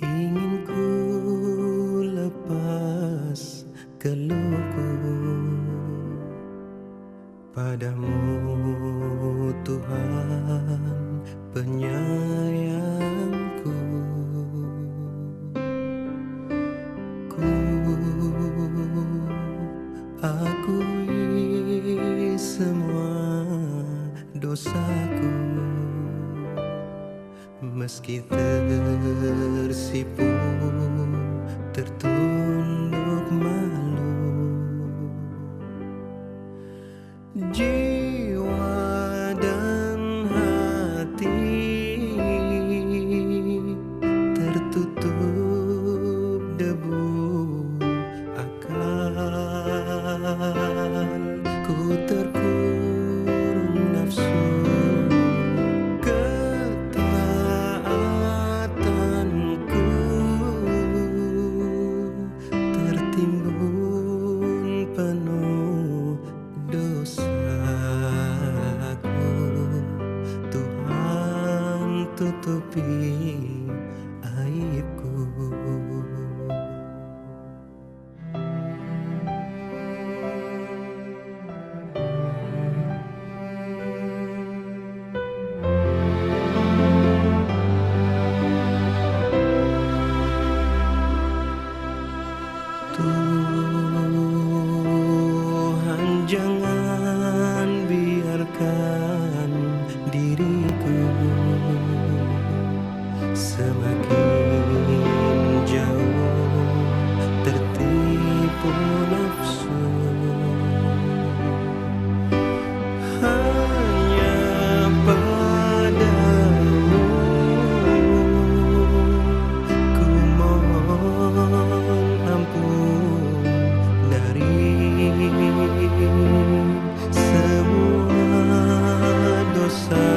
ingin ku lepas keluhku. Padamu Tuhan penyayangku. Ku meski tersipu tertunduk malu. Jiwa tutupi aibku Tuhan tertipu nafsu. Hanya padamu ku mohon ampun dari semua dosa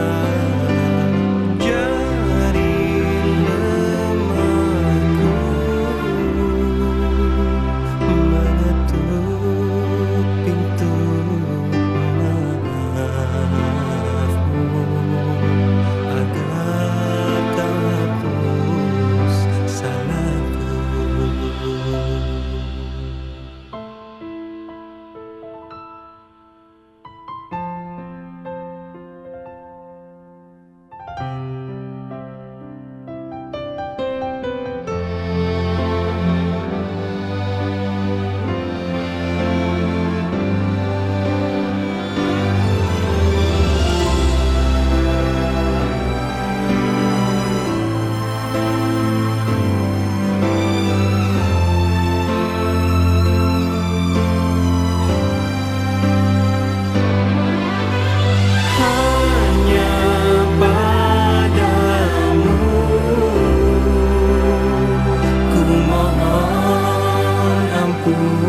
mohon